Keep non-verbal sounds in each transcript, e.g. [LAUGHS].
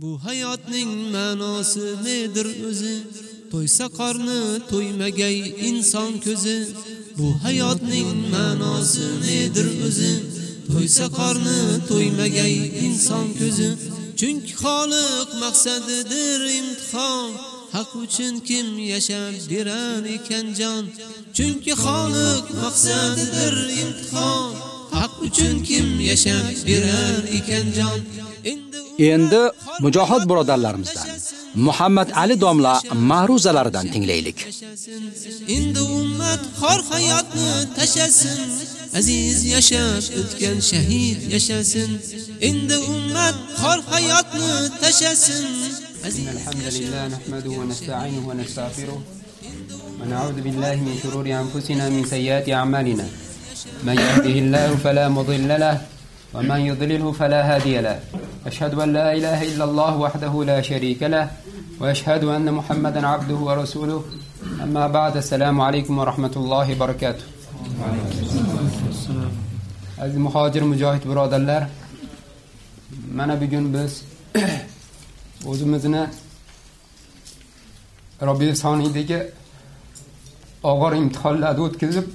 Bu hayotning ma'nosi nedir o'zi? To'ysa qorni to'ymagay inson ko'zi. Bu hayotning ma'nosi nedir o'zi? To'ysa qorni to'ymagay inson ko'zi. Chunki Xoliq maqsadidir imtihon. Haq uchun kim yashab berar ekan jon? Chunki Xoliq maqsadidir imtihon. Haq uchun kim yashab berar ekan jon? Endi mujohid birodarlarimizdan Muhammad Ali domla ma'ruzalaridan tinglaylik. Endi ummat xor hayotni tashasin, aziz yashab o'tgan shahid yashasin. Endi ummat xor hayotni tashasin. Alhamdulillah nahmadu va nasta'inu va nastaghfiruh. Va na'udhu billahi min shururi anfusina min sayyiati a'malina. Man yahdihillahu fala mudilla lahu wa man yudlilhu fala hadiya lahu. أشهد أن لا إله إلا الله وحده لا شريك له وأشهد أن محمدا عبده ورسوله. أما بعد السلام عليكم ورحمة الله وبركاته. aziz muhojir mujohid birodarlar mana bugun biz o'zimizni robiy soniydagi og'ir imtihonlarni o'tkazib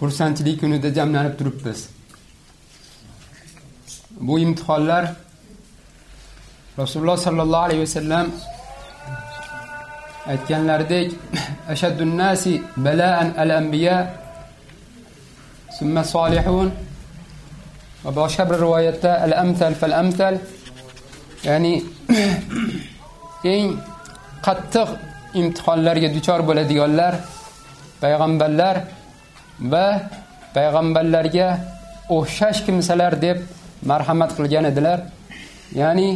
xursandchilik kunida jamlanib turibmiz Bu imtihonlar Rasululloh sallallohu alayhi vasallam aytganlaridek [LAUGHS] ashaddun nasi bala'an al-anbiya summa solihun va boshqa bir rivoyatda al amtal fal amtal ya'ni [CLEARS THROAT] eng qattiq imtihonlarga duchor bo'ladiganlar payg'ambarlar va payg'ambarlarga o'xshash kimsalar deb marhamat qilgan edilar. Ya'ni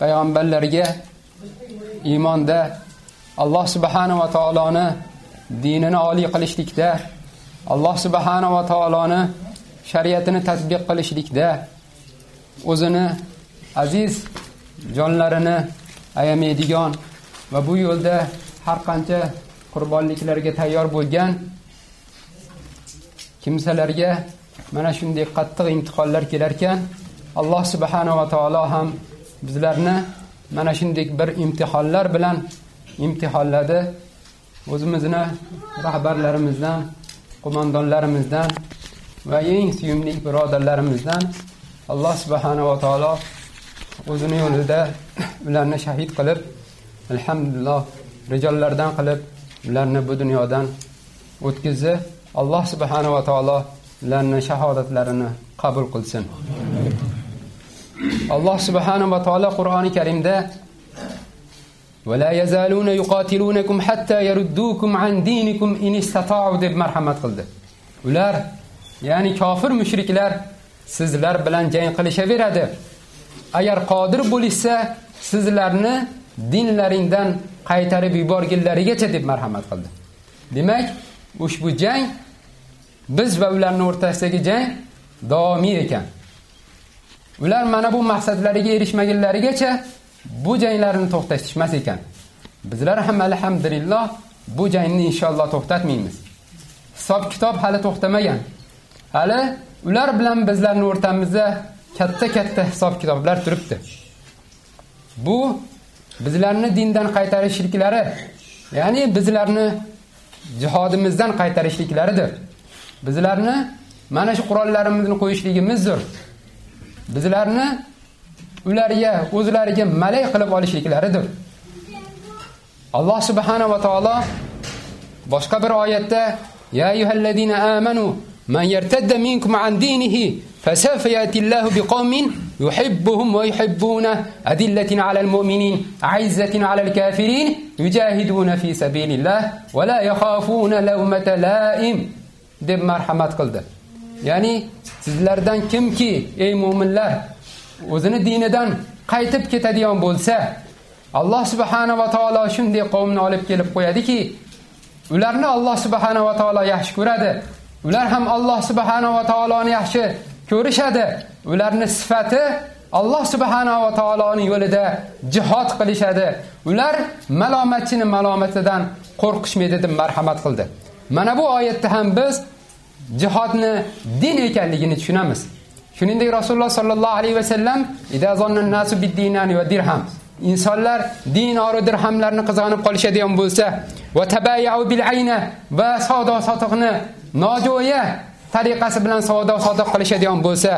payg'ambarlarga iymonda Alloh subhanahu va taoloni dinini oliy qilishlikda, Alloh subhanahu va taoloni shariatini tatbiq qilishlikda o'zini aziz jonlarini ayamaydigan va bu yo'lda har qancha qurbonliklarga tayyor bo'lgan kimsalarga mana shunday qattiq imtihonlar kelar ekan alloh subhanahu va taolo ham bizlarni mana shunday bir imtihonlar bilan imtihonladi. O'zimizni rahbarlarimizdan qo'mondonlarimizdan va eng suyumli birodarlarimizdan alloh subhanahu va taolo o'zini yo'lida [COUGHS] ularni shahid qilib alhamdulillah rijollardan qilib ularni bu dunyodan o'tkazdi. Alloh subhanahu va taolo ularni shahodatlarini qabul qilsin alloh subhanahu va taolo qur'oni karimda ولا يزالون يقاتلونكم حتى يردوكم عن دينكم إن استطاعوا deb marhamat qildi ular ya'ni kofir mushriklar sizlar bilan jang qilishaveradi agar qodir bo'lishsa sizlarni dinlaringdan qaytarib yuborginlarigacha deb marhamat qildi demak ushbu jang biz va ularning o'rtasidagi jang davomiy ekan. Ular mana bu maqsadlariga erishmagunlarigacha bu janglarni to'xtatishmas ekan. Bizlar ham alhamdulillah bu jangni inshaalloh to'xtatmaymiz. Hisob kitob hali to'xtamagan. Hali ular bilan bizlarning o'rtamizda katta katta hisob kitoblar turibdi. Bu bizlarni dindan qaytarishliklari ya'ni bizlarni jihodimizdan qaytarishliklaridir. bizlarni mana shu qurollarimizni qo'yishligimizdir bizlarni ularga o'zlariga malak qilib olishliklaridir alloh subhanahu va taolo boshqa bir oyatda ya ayyuhallazina amanu man yartadda minkum an dinihi فسوف يأتي الله بقوم يحبهم ويحبونه أدلة على المؤمنين عزة على الكافرين يجاهدون في سبيل الله ولا يخافون لومة لائم deb marhamat qildi. Ya'ni sizlardan kimki ey mo'minlar o'zini dinidan qaytib ketadigan bo'lsa alloh subhanahu va taolo shunday qavmni olib kelib qo'yadiki ularni alloh subhanahu va taolo yaxshi ko'radi ular ham alloh subhanahu va taoloni yaxshi ko'rishadi ularni sifati alloh subhanahu va taoloning yo'lida jihod qilishadi. Ular malomatchini malomatidan qo'rqishmaydi deb marhamat qildi. Mana bu oyatda ham biz jihodni din ekanligini tushunamiz. Shuningdek rasululloh sollallohu alayhi vasallam idza zanna nasu biddinani va dirham. Insonlar dinoru dirhamlarni qizg'anib qolishadigan bo'lsa va tabayyu bil ayna va savdo sotiqni nojo'ya tariqasi bilan savdo sotiq qilishadigan bo'lsa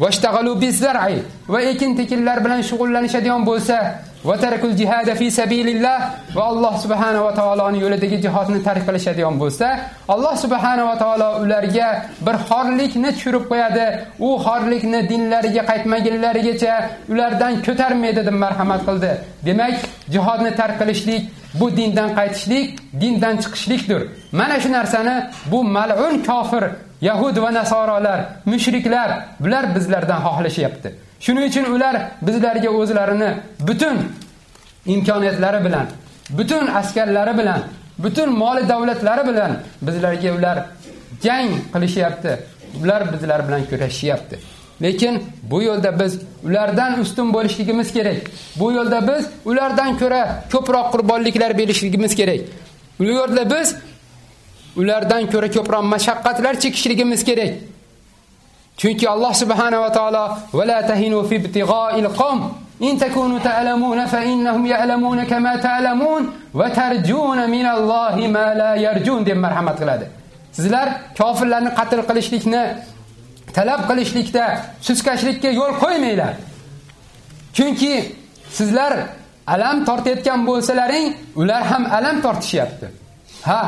va ishtag'alu biz-zar'i va ekin tekinlar bilan shug'ullanishadigan bo'lsa va tarakul jihada fi sabilillah va Alloh subhanahu va taoloning yo'lidagi jihodni tark qilishadigan bo'lsa, Alloh subhanahu va taolo ularga bir xorlikni tushirib qo'yadi. U xorlikni dinlariga qaytmaganlarigacha ulardan ko'tarmaydi deb marhamat qildi. Demak, jihodni tark qilishlik bu dindan qaytishlik, dindan chiqishlikdir. Mana shu narsani bu mal'un kofir Yahud va nasoralar, mushriklar bular bizlardan xohlashyapti. Shuning uchun ular bizlarga o'zlarini butun imkoniyatlari bilan, butun askarlari bilan, butun moli davlatlari bilan bizlarga ular jang qilishyapti. Ular bizlar bilan kurashyapti. Lekin bu yo'lda biz ulardan ustun bo'lishligimiz kerak. Bu yo'lda biz ulardan ko'ra ko'proq qurbonliklar berishligimiz kerak. Bu yo'lda biz ulardan ko'ra ko'proq mashaqqatlar chekishligimiz kerak. Chunki Alloh subhanahu va taolo va la tahinu fi ibtigha'il qawm in takunu ta'lamuna fa innahum ya'lamuna kama ta'lamun va tarjuna min Allohi ma la yarjun deb marhamat qiladi. Sizlar kofirlarni qatl qilishlikni talab qilishlikda suskashlikka yo'l qo'ymanglar. Chunki sizlar alam tortayotgan bo'lsalaring, ular ham alam tortishyapti. Ha,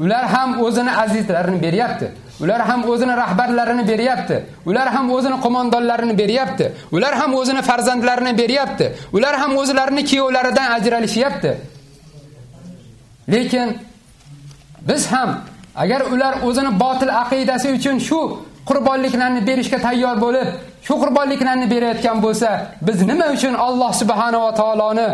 ular ham o'zini azizlarini beryapti. Ular ham o'zini rahbarlarini beryapti. Ular ham o'zini qo'mondonlarini beryapti. Ular ham o'zini farzandlarini beryapti. Ular ham o'zlarini kuyovlaridan ajralishyapti. Lekin biz ham agar ular o'zini botil aqidasi uchun shu qurbonliklarni berishga tayyor bo'lib, shu qurbonliklarni berayotgan bo'lsa, biz nima uchun Alloh subhanahu va taoloni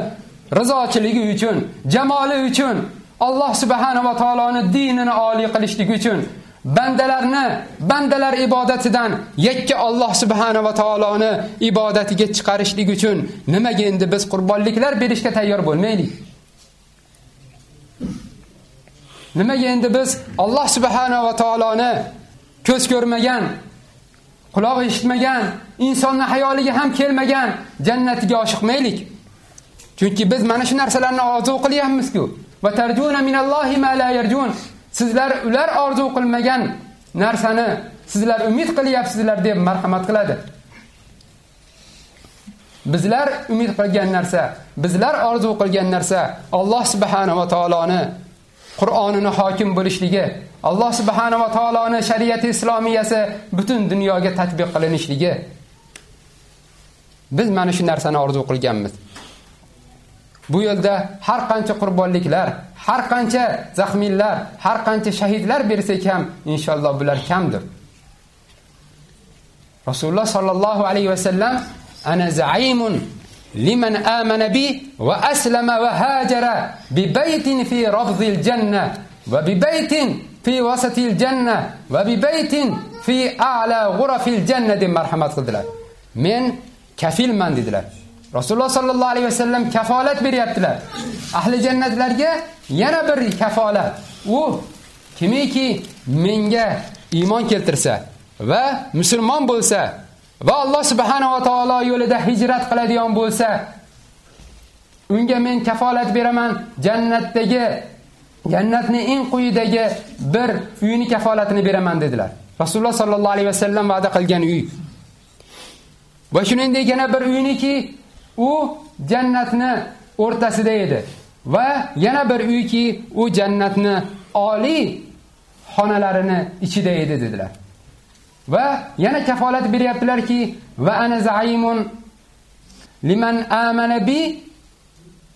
rizochiligi uchun, jamoli uchun, Alloh subhanahu va taoloni dinini oliy qilishlik uchun bandalarni bandalar ibodatidan yakka Alloh subhanahu va taoloni ibodatiga chiqarishlik uchun nimaga endi biz qurbonliklar berishga tayyor bo'lmaylik? Nimaga endi biz Alloh subhanahu va taoloni ko'z ko'rmagan, quloq eshitmagan, insonning hayoliga ham kelmagan jannatiga oshiqmaylik? Chunki biz mana shu narsalarni orzu qilyapmiz-ku. Va tarjuna minallohi ma la yarjun. Sizlar ular orzu qilmagan narsani sizlar umid qilyapsizlar deb marhamat qiladi. Bizlar umid qilgan narsa, bizlar orzu qilgan narsa Alloh subhanahu va taoloni Qur'onini hokim bo'lishligi, Alloh subhanahu va taoloni shariati islomiyasi butun dunyoga tatbiq qilinishligi. Biz mana shu narsani orzu qilganmiz. Bu yo'lda har qancha qurbonliklar, har qancha zaxminlar, har qancha shahidlar bersak ham inshaalloh bular kamdir. Rasululloh sallallohu alayhi va sallam ana zaimun liman amana bi va aslama va hajara bi baytin fi rabdil janna va bi baytin fi wasatil janna va bi baytin fi a'la ghurafil janna deb marhamat qildilar. Men kafilman dedilar. Rasululloh sallallohu alayhi vasallam kafolat beryaptilar. Ahli jannatlarga yana bir kafolat. U kimiki menga iymon keltirsa va musulmon bo'lsa va Alloh subhanahu va taolo yo'lida hijrat qiladigan bo'lsa, unga men kafolat beraman jannatdagi jannatning eng quyidagi bir uyini kafolatini beraman dedilar. Rasululloh sallallohu alayhi vasallam va'da qilgan uy. Va shuningdek yana bir uyniki u jannatni o'rtasida edi va yana bir uyki u jannatni oliy xonalarini ichida edi dedilar. Va yana kafolat beryaptilarki va ana zaimun liman amana bi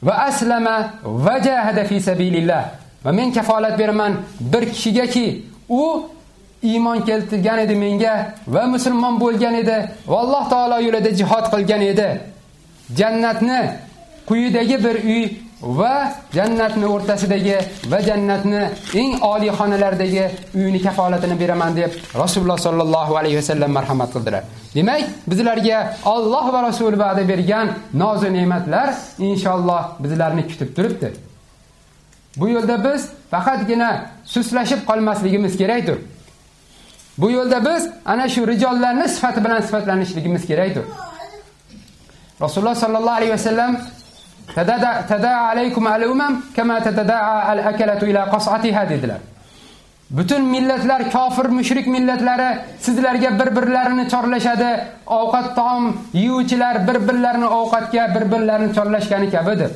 va aslama va jahada fi sabilillah. Va men kafolat beraman bir kishigaki u iymon keltirgan edi menga va musulmon bo'lgan edi va Alloh taolo yo'lida jihad qilgan edi. Jannatni quyidagi bir uy va jannatni o'rtasidagi va jannatni eng oliy xonalardagi uyni kafolatini beraman deb Rasululloh sollallohu alayhi vasallam marhamat qildilar. Demak, bizlarga Alloh va Rasul va'da bergan noz ne'matlar inshaalloh bizlarni kutib turibdi. Bu yo'lda biz faqatgina suslashib qolmasligimiz kerakdir. bu yo'lda biz ana shu rijollarning sifati bilan sifatlanishligimiz kerakdir rasululloh sallallohu alayhi vasallam tadaa alaykum al umam kama tadadaa al akalatu ila qas'atiha dedilar. Butun millatlar kofir mushrik millatlari sizlarga bir birlarini chorlashadi. Ovqat taom yeyuvchilar bir birlarini ovqatga bir birlarini chorlashgani kabidir.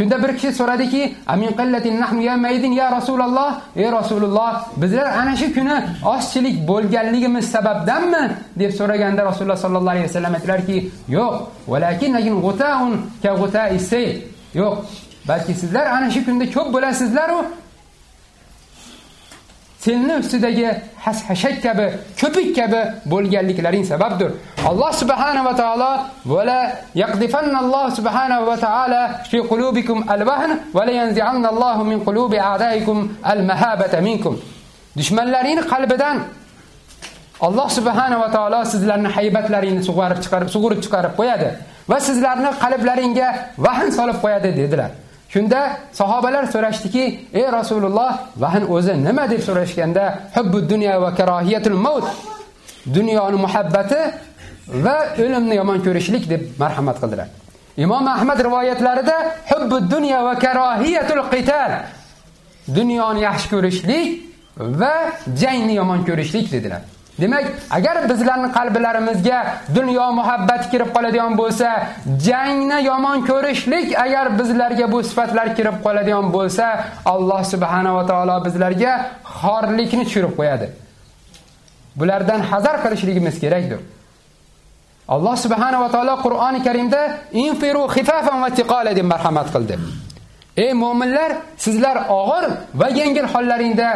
Shunda bir kishi so'radiki amin qillatin nahnu ya maydin ya rasululloh. Ey rasululloh bizlar ana shu kuni ochchilik bo'lganligimiz sababdanmi? deb so'raganda rasululloh sallallohu alayhi vasallam aytdilarki yo'q valakin g'utaun ka g'utai yo'q balki sizlar ana shu kunda ko'p bo'lasizlar u selni ustidagi hashashak kabi ko'pik kabi bo'lganliklaring sababdir. Alloh subhanahu va taolo vala yaqdifanna alloh subhanahu va taolo fi qulubikum alvahn va la yanzi'anna Alloh min qulubi a'daikum almahabata minkum. Dushmanlaringni qalbidan alloh subhanahu va taolo sizlarni haybatlaringni sug'arib chiqarib sug'urib chiqarib qo'yadi va sizlarni qalblaringga vahn solib qo'yadi dedilar. Shunda sahobalar so'rashdiki, "Ey Rasululloh, vahn o'zi nima?" deb so'rashganda, "Hubbud dunyo va karohiyatul maut." Dunyoni muhabbati va o'limni yomon ko'rishlik deb marhamat qildilar. Imom Ahmad rivoyatlarida hubbud dunyo va karohiyatul qital. Dunyoni yaxshi ko'rishlik va jangni yomon ko'rishlik dedilar. Demak, agar bizlarning qalblarimizga dunyo muhabbati kirib qoladigan bo'lsa, jangni yomon ko'rishlik agar bizlarga bu sifatlar kirib qoladigan bo'lsa, Alloh subhanahu va taolo bizlarga xorlikni tushirib qo'yadi. Bulardan hazar qilishligimiz kerakdir. Alloh subhanahu va taolo Qur'oni Karimda infiru xifafan va tiqala deb marhamat qildi. Ey mu'minlar, sizlar og'ir va yengil hollaringda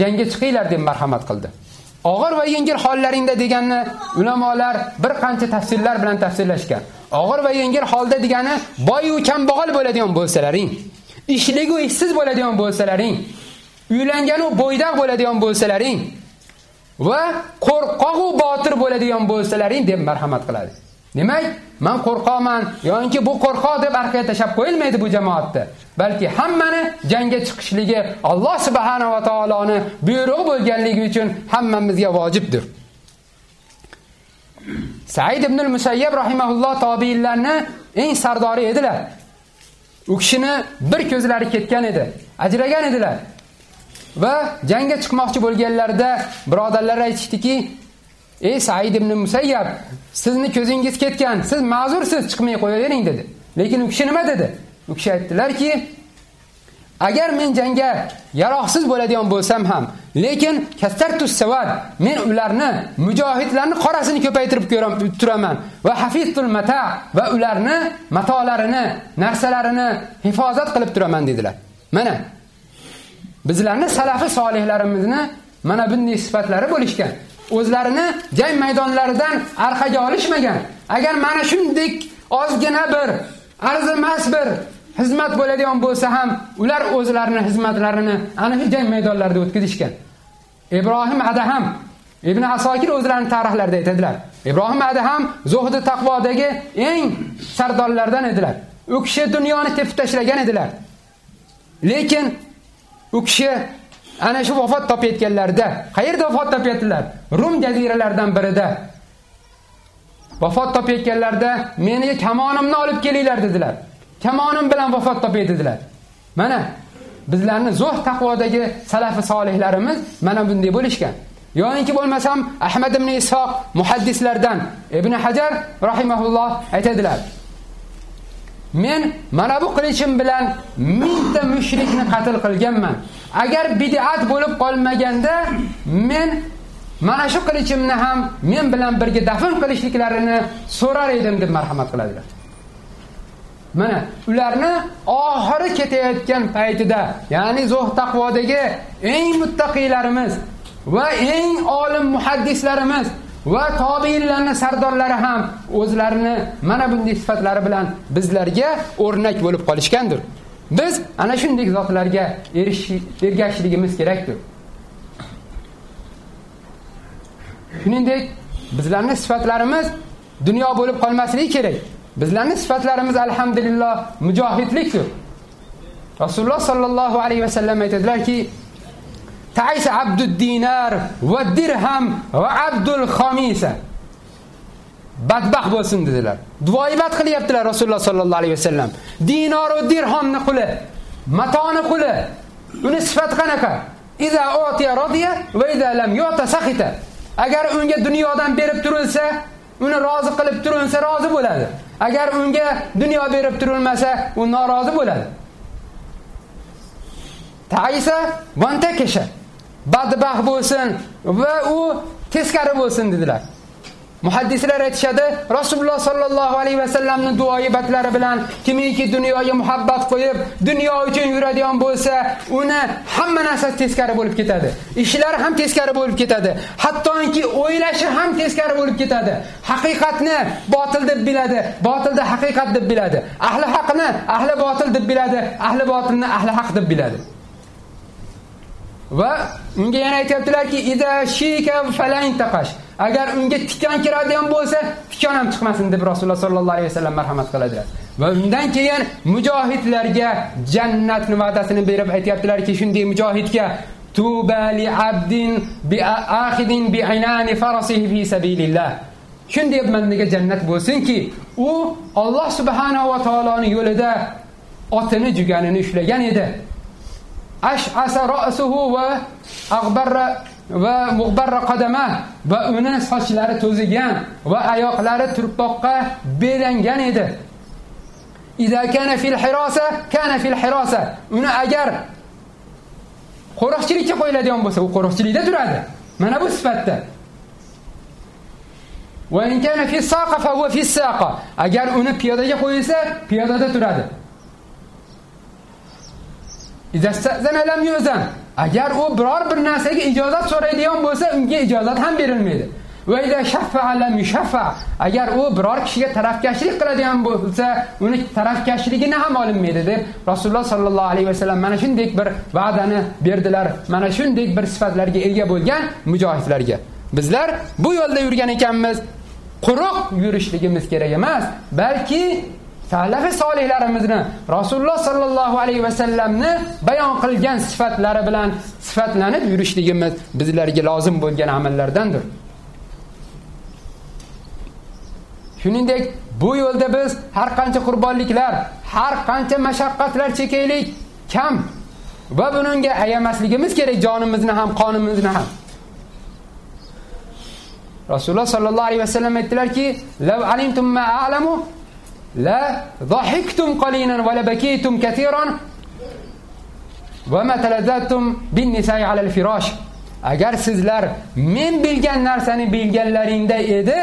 jangga chiqinglar deb marhamat qildi. Og'ir va yengil hollaringda deganni ulamolar bir qancha tafsirlar bilan tafsirlashgan. Og'ir va yengil holda degani boy va kambag'al bo'ladigan bo'lsalaring, ishligu ishsiz bo'ladigan bo'lsalaring, uylangan va bo'ydaq bo'ladigan bo'lsalaring va qo'rqoq va botir bo'ladigan bo'lsalaring deb marhamat qiladi. Demak, men qo'rqoman yoki bu qo'rqoq deb orqaga tashab qo'yilmaydi bu jamoatni Balki hammani jangga chiqishligi Alloh subhanahu va taoloni buyrug'i bo'lganligi uchun hammamizga vojibdir. Said ibn al-Musayyab rahimahulloh tobiinlarni eng sardori edilar. U kishini bir ko'zlari ketgan edi, ajragan edilar. Va jangga chiqmoqchi bo'lganlarida birodarlar aytishdiki, "Ey Said ibn Musayyab, sizni ko'zingiz ketgan, siz ma'zursiz, chiqmay qo'yavering" dedi. Lekin u kishi nima dedi? U kishi aytdilarki, agar men jangga yaroqsiz bo'ladigan bo'lsam ham, lekin kastartus savad, men ularni mujohidlarni qorasini ko'paytirib turaman va hafiztul mata va ularni matolarini, narsalarini hifozat qilib turaman dedilar. Mana bizlarni salafi solihlarimizni mana bunday sifatlari bo'lishgan. O'zlarini jang maydonlaridan orqaga olishmagan. Agar mana shunday ozgina bir arzimas bir xizmat bo'ladigan bo'lsa ham ular o'zlarini xizmatlarini ana shu jang maydonlarida o'tkazishgan. Ibrohim Adaham Ibn Asokir o'zlarining tarixlarida aytadilar. Ibrohim Adaham zuhdi taqvodagi eng sardorlardan edilar. U kishi dunyoni tepib tashlagan edilar. Lekin u kishi ana shu vafot topayotganlarida, qayerda vafot topayotdilar? Rum jaziralaridan birida. Vafot topayotganlarida meni kamonimni olib kelinglar dedilar. Kamonim bilan vafot topay dedilar. Mana bizlarni zo'r taqvodagi salafi solihlarimiz mana bunday bo'lishgan. Yo'inki bo'lmasam Ahmad ibn isoq muhaddislardan Ibn Hajar rahimaulloh aytadilar. Men mana bu qilichim bilan mingta mushrikni qatl qilganman. Agar bid'at bo'lib qolmaganda men mana shu qilichimni ham men bilan birga dafn qilishliklarini so'rar edim deb marhamat qiladilar. Mana ularni oxiri ketayotgan paytida, ya'ni zuh taqvodagi eng muttaqilarimiz va eng olim muhaddislarimiz va tobiinlarning sardorlari ham o'zlarini mana bunday sifatlari bilan bizlarga o'rnak bo'lib qolishgandir. Biz ana shunday zotlarga ergashishligimiz kerakdir. Shuningdek, bizlarning sifatlarimiz dunyo bo'lib qolmasligi kerak. Bizlarning sifatlarimiz alhamdulillah mujohidlikdir. Rasululloh sallallohu alayhi vasallam aytadilarki, ta'isa عبد الدينار والدرهم وعبد الخميسة abdul khamisa badbaxt bo'lsin dedilar duoibat qilyaptilar rasululloh sollallohu alayhi vasallam dinor va dirhomni quli matoni quli uni sifati qanaqa iza utiya radiya va iza lam yuta sakhita agar unga dunyodan berib turilsa uni rozi qilib turilsa rozi bo'ladi agar unga dunyo berib turilmasa u norozi bo'ladi taisa vantakisha badbaxt bo'lsin va u teskari bo'lsin dedilar. Muhaddislar aytishadi rasululloh sollallohu alayhi va vasallamni duoibatlari bilan kimiki dunyoga muhabbat qo'yib dunyo uchun yuradigan bo'lsa uni hamma narsa teskari bo'lib ketadi. Ishlari ham teskari bo'lib ketadi. Hattoki o'ylashi ham teskari bo'lib ketadi. Haqiqatni botil deb biladi botilni haqiqat deb biladi. Ahli haqni ahli botil deb biladi ahli botilni ahli haq deb biladi. Va unga yana aytyaptilarki ida shika taqash agar unga tikan kiradigan bo'lsa tikan ham chiqmasin deb rasululloh sollallohu alayhi vasallam marhamat qiladilar. Va undan keyin mujohidlarga jannatni va'dasini berib aytyaptilarki shunday mujohidga tuba li abdin bi akhidin bi aynani farasihi fi sabilillah. Shunday bandaga jannat bo'lsinki u Alloh subhanahu va taoloning yo'lida otini juganini ushlagan edi. Ash'asa ra'suhu va aghbarra va mughbarra qadama va uni sochlari to'zigan va oyoqlari turpoqqa belangan edi. Idza kana fil hirasa kana fil hirasa. Uni agar qo'riqchilikka qo'yiladigan bo'lsa u qo'riqchilikda turadi. Mana bu sifatda. Va in kana fi saqa fa huwa fi saqa. Agar uni piyodaga qo'yilsa piyodada turadi. Agar u biror bir narsaga ijozat so'raydigan bo'lsa unga ijozat ham berilmaydi. Va ida shaffa lam yushaffa. Agar u biror kishiga tarafkashlik qiladigan bo'lsa uni tarafkashligini ham olinmaydi deb rasululloh sollallohu alayhi vasallam mana shunday bir va'dani berdilar. Mana shunday bir sifatlarga ega bo'lgan mujohidlarga. Bizlar bu yo'lda yurgan ekanmiz. Quruq yurishligimiz kerak emas balki salafi solihlarimizni rasululloh sollallohu alayhi vasallamni bayon qilgan sifatlari bilan sifatlanib yurishligimiz bizlarga lozim bo'lgan amallardandir. Shuningdek bu yo'lda biz har qancha qurbonliklar har qancha mashaqqatlar chekaylik kam. Va bunga ayamasligimiz kerak jonimizni ham qonimizni ham. Rasululloh sollallohu alayhi vasallam aytdilarki lav alimtum ma a'lamu la ضحكتم qalilan va la bakitum katiran va ma talazzatum bin nisa'i ala al-firash. Agar sizlar men bilgan narsani bilganlaringda edi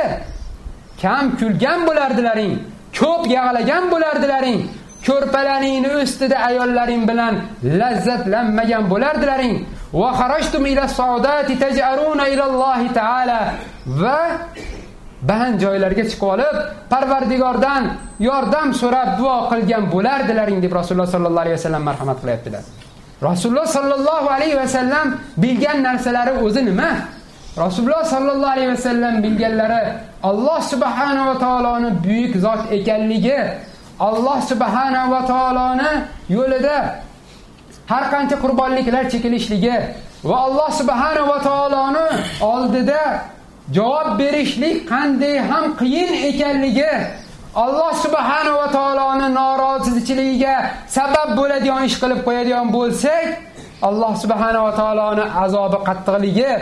kam kulgan bo'lardilaring ko'p yig'lagan bo'lardilaring ko'rpalaringni ustida ayollaring bilan lazzatlanmagan bo'lardilaring. Va kharajtum ila saudati taj'aruna ila Alloh taala va band joylarga chiqib olib Parvardigordan yordam so'rab duo qilgan bo'lardilaring deb Rasululloh sollallohu alayhi vasallam marhamat qilyaptilar. Rasululloh sollallohu alayhi vasallam bilgan narsalari o'zi nima? Rasululloh sollallohu alayhi vasallam bilganlari Alloh subhanahu va taoloning buyuk zot ekanligi, Alloh subhanahu va taoloni yo'lida har qancha qurbonliklar chekilishligi va Alloh subhanahu va taoloni oldida javob berishlik qanday ham qiyin ekanligi Alloh subhanahu va taoloni noroziligiga sabab bo'ladigan ish qilib qo'yadigan bo'lsak, Alloh subhanahu va taoloni azobi qattiqligi,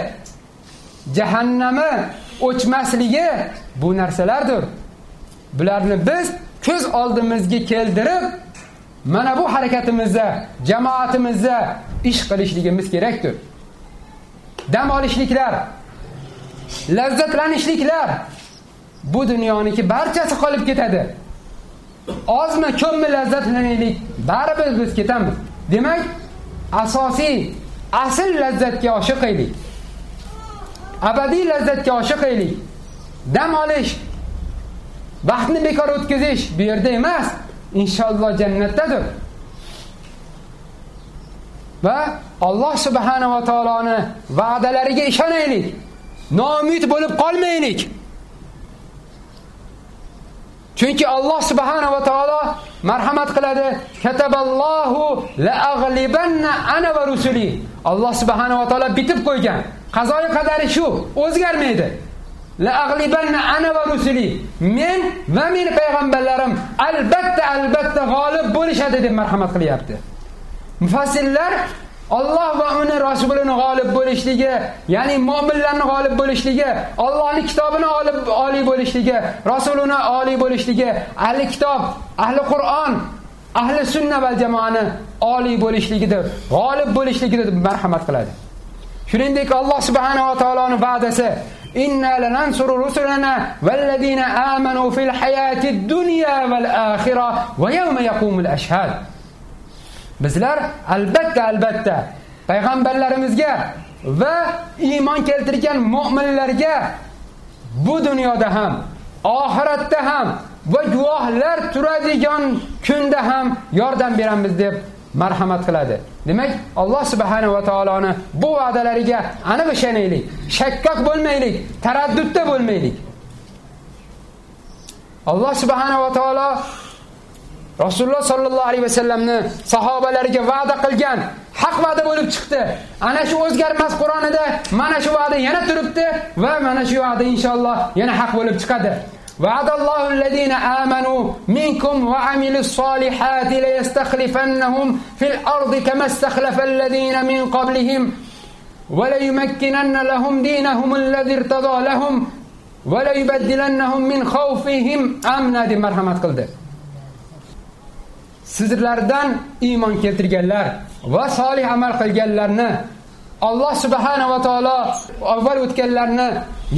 jahannami o'chmasligi bu narsalardir. Bularni biz ko'z oldimizga keltirib, mana bu harakatimizda, jamoatimizda ish qilishligimiz kerakdir. Dam olishliklar, lazzatlanishliklar bu dunyoniki barchasi qolib ketadi. Ozmi, ko'pmi lazzatlanaylik, baribir biz ketamiz. Demak, asosiy asl lazzatga oshiq aylik Abadiy lazzatga oshiq aylik Dam olish, vaqtni bekor o'tkazish bu yerda emas, inshaalloh jannatdadir. Va Alloh subhanahu va taoloni va'dalariga ishonaylik. Noumid bo'lib qolmaylik. Chunki Alloh subhanahu va taolo marhamat qiladi. Kataballohu la ag'libanna ana va rusuli. Alloh subhanahu va taolo bitib qo'ygan. Qazoyi qadari shu o'zgarmaydi. La ag'libanna ana va rusuli. Men va meni payg'ambarlarim albatta albatta g'olib bo'lishadi deb marhamat qilyapti. Mufassirlar Alloh va uni rasulini g'olib bo'lishligi, ya'ni mu'minlarni g'olib bo'lishligi, Allohning kitobini olib oliy bo'lishligi, rasulini oliy bo'lishligi, ahli kitob, ahli Qur'on, ahli sunna va jamoani oliy bo'lishligidir, g'olib bo'lishligidir deb marhamat qiladi. Shuningdek Alloh subhanahu va taoloning va'dasi Inna lanansuru rusulana wallazina amanu fil hayatid dunya wal akhirah va yawma yaqumul ashhad. Bizlar albatta albatta payg'ambarlarimizga va iymon keltirgan mu'minlarga bu dunyoda ham, oxiratda ham va guvohlar turadigan kunda ham yordam beramiz deb marhamat qiladi. Demak, Alloh subhanahu va taoloni bu va'dalariga aniq ishonaylik, shakkok bo'lmaylik, taraddudda bo'lmaylik. Alloh subhanahu va taolo Rasululloh sallallohu alayhi vasallamni sahobalariga va'da qilgan haq va'da bo'lib chiqdi. Ana shu o'zgarmas Qur'onida mana shu va'da yana turibdi va mana shu va'da inshaalloh yana haq bo'lib chiqadi. وعد الله الذين آمنوا منكم وعملوا الصالحات ليستخلفنهم في الأرض كما استخلف الذين من قبلهم وليمكنن لهم دينهم الذي ارتضى لهم وليبدلنهم من خوفهم أمنا دي مرحمة قلده sizlardan iymon keltirganlar va solih amal qilganlarni Alloh subhanahu va taolo avval o'tganlarni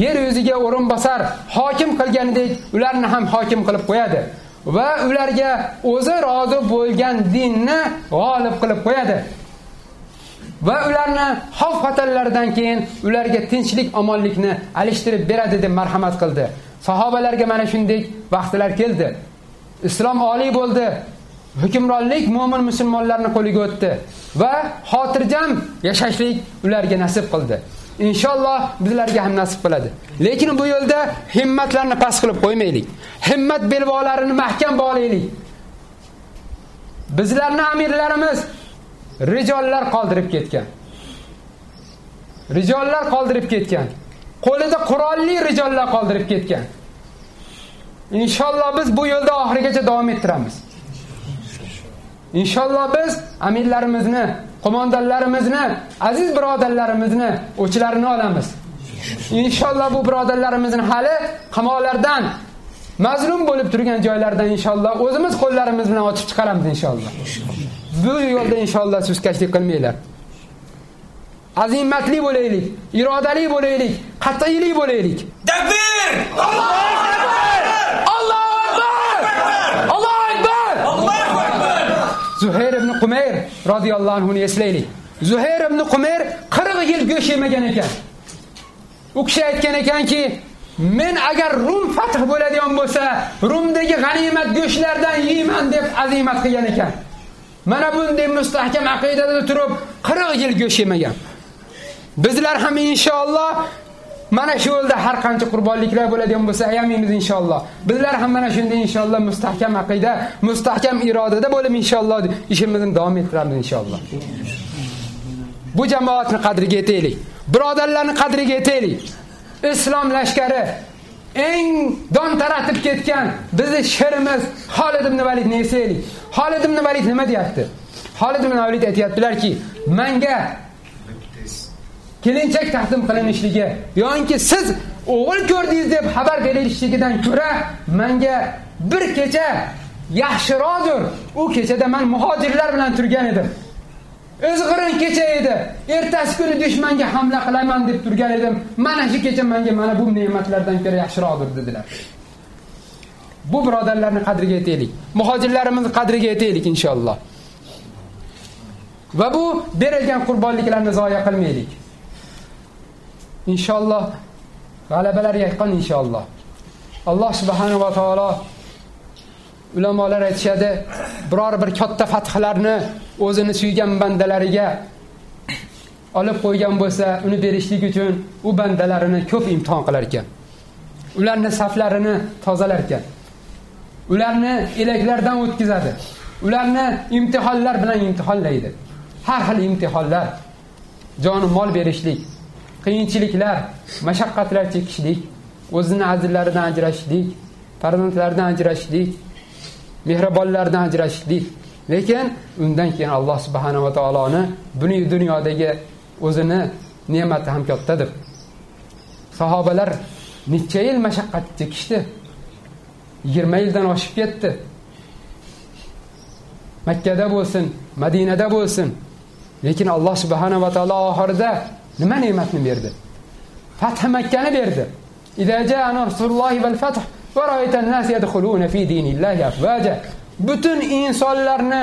yer yuziga o'rinbosar hokim qilganidek ularni ham hokim qilib qo'yadi va ularga o'zi rozi bo'lgan dinni g'olib qilib qo'yadi. Va ularni xavf xatarlardan keyin ularga tinchlik, omonlikni alishtirib beradi deb marhamat qildi. Sahobalarga mana shunday vaqtlar keldi. Islom oliy bo'ldi. Hukmronlik mo'min musulmonlarning qo'liga o'tdi va xotirjam yashashlik ularga nasib qildi. Inshaalloh bizlarga ham nasib qiladi. Lekin bu yo'lda himmatlarni past qilib qo'ymaylik. Himmat belbog'larini mahkam bog'laylik. Bizlarni amirlarimiz rijollar qoldirib ketgan. Rijollar qoldirib ketgan. Qo'lida qurolli rijollar qoldirib ketgan. Inshaalloh biz bu yo'lda oxirigacha davom ettiramiz. Inshaalloh biz amirlarimizni, qo'mondonlarimizni, aziz birodarlarimizni o'chlarini olamiz. Inshaalloh bu birodarlarimizni hali qamoqlardan mazlum bo'lib turgan joylardan inshaalloh o'zimiz qo'llarimiz bilan otib chiqaramiz inshaalloh. Bu yo'lda inshaalloh suskashlik qilmanglar. Azimatli bo'laylik, irodali bo'laylik, qat'iylik bo'laylik. Takbir! Allohu akbar! Allohu akbar! Allohu akbar! Allohu akbar! Zuhayr ibn Qumayr radhiyallohu anhu ni eslaylik. Zuhayr ibn Qumayr 40 yil go'sht yemagan ekan. U kishi aytgan ekanki, men agar Rum fath bo'ladigan bo'lsa, Rumdagi g'animat go'shtlardan yeyman deb azimat qilgan ekan. Mana bunday mustahkam aqidada turib 40 yil go'sht yemagan. Bizlar ham inshaalloh mana shu yo'lda har qancha qurbonliklar bo'ladigan bo'lsa, ayamaymiz inshaalloh. Bizlar ham mana shunday inshaalloh mustahkam aqida, mustahkam irodada bo'lib inshaalloh ishimizni davom ettiramiz inshaalloh. Bu jamoatni qadriga yetaylik. Birodarlarni qadriga yetaylik. Islom lashkari eng don taratib ketgan bizni sherimiz Xolid ibn Validni esaylik. Xolid ibn Valid nima deyapti? Xolid ibn Valid aytayaptilarki, menga kelinchak taqdim qilinishligi yoki siz o'g'il ko'rdingiz deb xabar berilishligidan ko'ra menga bir kecha yaxshiroqdir. U kechada men muhojirlar bilan turgan edim. O'zg'irin kecha edi. Ertasi kuni dushmanga hamla qilaman deb turgan edim. Mana shu kecha menga mana bu ne'matlardan ko'ra yaxshiroqdir dedilar. Bu birodarlarni qadriga yetaylik. Muhojirlarimizni qadriga yetaylik inshaalloh. Va bu berilgan qurbonliklarni zoya qilmaylik. Inshaalloh g'alabalar yaqin inshaalloh. Alloh subhanahu va taolo ulamolar aytishadi, biror bir katta fathlarni o'zini suygan bandalariga olib qo'ygan bo'lsa, uni berishlik uchun u bandalarini ko'p imtihon qilar ekan. ularni saflarini tozalar ekan. ularni elaklardan o'tkazadi. Ularni imtihonlar bilan imtihonlaydi. Har xil imtihonlar, joni mol berishlik, qiyinchiliklar, mashaqqatlar chekishlik, o'zini azizlaridan ajrashishlik, farzandlaridan ajrashishlik, mehribonlardan ajrashishlik. Lekin undan keyin Alloh subhanahu va taoloni buni dunyodagi o'zini ne'mati ham kattadir. Sahobalar necha yil mashaqqat chekishdi. 20 yildan oshib ketdi. Makkada bo'lsin, Madinada bo'lsin. Lekin Alloh subhanahu va taolo oxirida nima ne'matni berdi? Fath Makkani berdi. Idza jaa nasrullohi val fath va ra'aytan nas yadkhuluna fi dinillahi afwaja. Butun insonlarni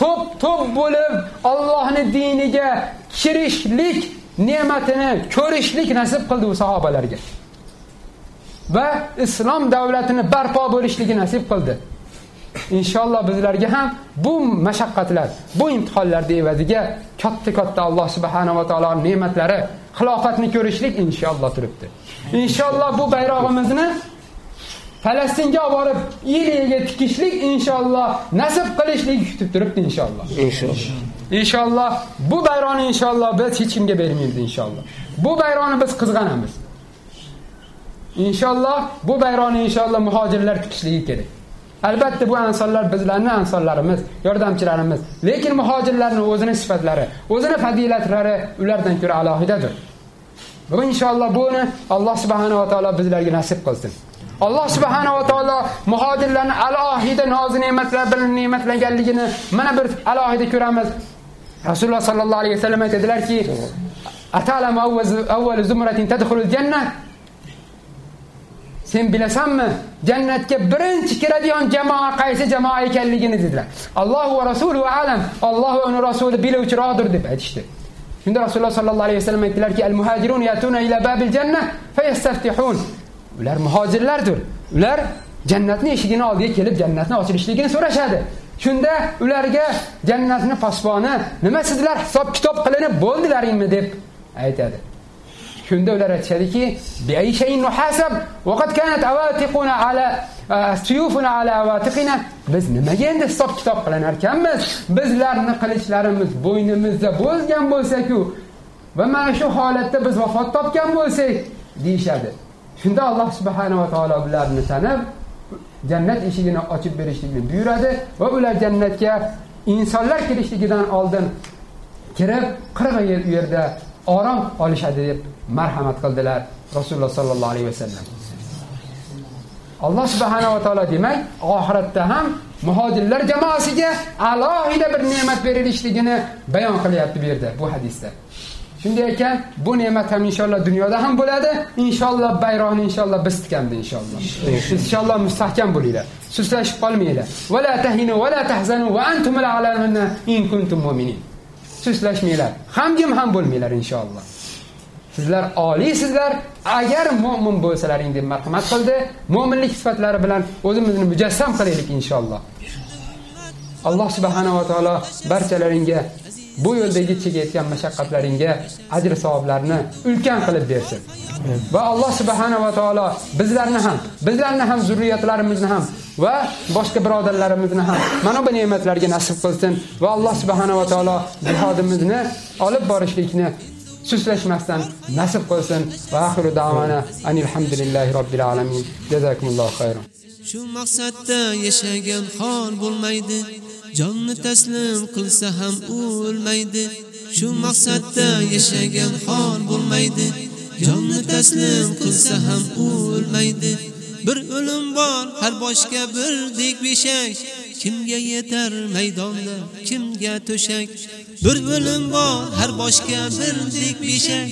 to'p-to'p bo'lib Allohning diniga kirishlik ne'matini ko'rishlik nasib qildi u sahobalarga. Va islom davlatini barpo bo'lishligi nasib qildi. Inshaalloh bizlarga ham bu mashaqqatlar, bu imtihonlarning evaziga katta-katta Alloh subhanahu va taolo ne'matlari, xilofatni ko'rishlik inshaalloh turibdi. Inshaalloh bu bayrog'imizni Falastinga olib borib iliga tikishlik inshaalloh nasib qilishlik kutib turibdi inshaalloh. Inshaalloh. Inshaalloh bu bayrog'ni inshaalloh biz hech kimga bermaymiz inshaalloh. Bu bayrog'ni biz qizg'anamiz. Inshaalloh bu bayrog'ni inshaalloh muhojirlar tikishligi kerak. Albatta bu ansonlar bizlarning ansonlarimiz, yordamchilarimiz. Lekin muhojirlarning o'zini sifatlari, o'zini fazilatlari ulardan ko'ra alohidadir. Bu inshaalloh buni Alloh subhanahu va taolo bizlarga nasib qilsin. Alloh subhanahu va taolo muhojirlarni alohida noz ne'matlar bilan ne'matlaganligini mana bir alohida ko'ramiz. Rasululloh sollallohu alayhi vasallam aytadilarki, "Atalamu awwal zumratin tadkhulul jannah" Sen bilasanmi? Jannatga birinchi kiradigan jamoa qaysi jamoa ekanligini dedilar. Alloh va rasuluhu alam. Alloh va uning rasuli biluvchiroqdir deb aytishdi. Shunda Rasululloh sallallohu alayhi vasallam aytdilarki, "Al-muhajirun yatuna ila babil jannah fayastaftihun." Ular muhojirlardir. Ular jannatning eshigini oldiga kelib jannatni ochilishligini so'rashadi. Shunda ularga jannatni posboni, nima sizlar hisob kitob qilinib bo'ldilaringmi deb aytadi. Shunda ular aytishadiki, bi ala ala biz nimaga endi hisob kitob qilinar ekanmiz? Bizlarni qilichlarimiz bo'ynimizda bo'lgan bo'lsaku va mana shu holatda biz vafot topgan bo'lsak, deyishadi Shunda Alloh subhanahu va taolo ularni tanib, jannat eshigini ochib berishlikni buyuradi va ular jannatga insonlar kirishligidan oldin kirib 40 yil u yerda orom olishadi deb marhamat qildilar Rasululloh sallallohu alayhi vasallam. Alloh subhanahu va taolo demak, oxiratda ham muhojirlar jamoasiga alohida bir ne'mat berilishligini bayon qilyapti bu yerda bu hadisda. Shunday ekan, bu ne'mat ham inshaalloh dunyoda ham bo'ladi. Inshaalloh bayroqni inshaalloh biz tikamdi inshaalloh. Inshaalloh mustahkam bo'linglar. Suslashib qolmanglar. Va tahinu va la tahzanu va antum in kuntum mu'minin. Suslashmanglar. Hamjim ham bo'lmanglar inshaalloh. Sizlar oliysizlar agar mo'min bo'lsalaring deb marhamat qildi. mo'minlik sifatlari bilan o'zimizni mujassam qilaylik inshaalloh. Alloh subhanahu va taolo barchalaringga bu yo'ldagi chekayotgan mashaqqatlaringga ajr savoblarni ulkan qilib bersin. Va Alloh subhanahu va taolo bizlarni ham, bizlarni ham zurriyatlarimizni ham va boshqa birodarlarimizni ham mana bu ne'matlarga nasib qilsin va Alloh subhanahu va taolo jihodimizni olib borishlikni suslashmasdan nasib qilsin va axiru da'vana alhamdulillahi robbil alamin. Jazakumullohu khayran. Shu maqsadda yashagan xor bo'lmaydi. Jonni taslim qilsa ham o'lmaydi. Shu maqsadda yashagan xor bo'lmaydi. Jonni taslim qilsa ham o'lmaydi. Bir o'lim bor har boshga birdek beshak. Kimga yetar maydonda kimga to'shak? Bir o'lim bor har boshga birdek beshak.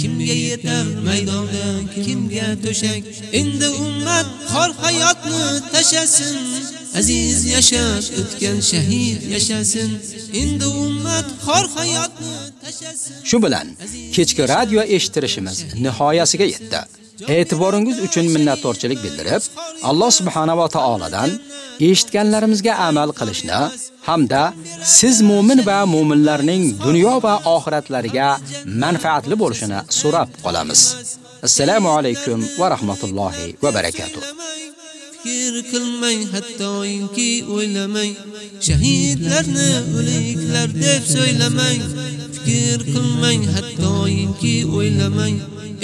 Kimga yetar maydonda kimga to'shak? Endi ummat xor hayotni tashasin aziz yashab o'tgan shahid yashasin. Endi ummat xor hayotni tashasin Shu bilan kechki radio eshittirishimiz nihoyasiga yetdi. E'tiboringiz uchun minnatdorchilik bildirib, Alloh subhanahu va taoladan eshitganlarimizga amal qilishni hamda siz mu'min va mu'minlarning dunyo va oxiratlariga manfaatli bo'lishini so'rab qolamiz. Assalomu alaykum va rahmatullohi va barakatuh. fikr qilmang hattoki o'ylamang shahidlarni o'liklar deb so'ylamang fikr qilmang hattoki o'ylamang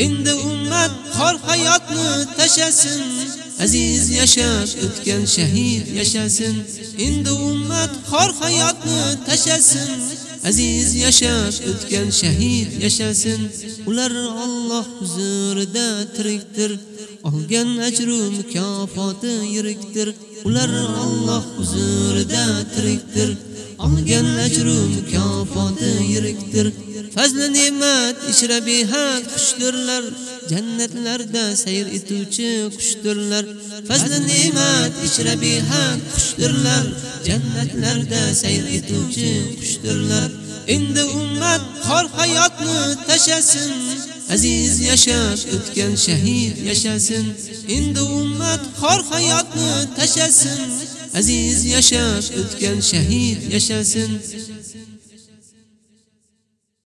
endi ummat qor hayotni tashasin aziz yashab o'tgan shahid yashasin. Endi ummat qor hayotni tashasin aziz yashab o'tgan shahid yashasin. Ular Alloh huzurida tirikdir olgan ajru mukofoti yirikdir. Ular Alloh huzurida tirikdir olgan ajru mukofoti yirikdir. Fazli ne'mat ichra behad xushdirlar jannatlarda sayr etuvchi qushdirlar. Fazli ne'mat ichra behad xushdirlar jannatlarda sayr etuvchi qushdirlar. Endi ummat xor hayotni tashasin. Aziz yashab o'tgan shahid yashasin. Endi ummat xor hayotni tashasin. Aziz yashab o'tgan shahid yashasin.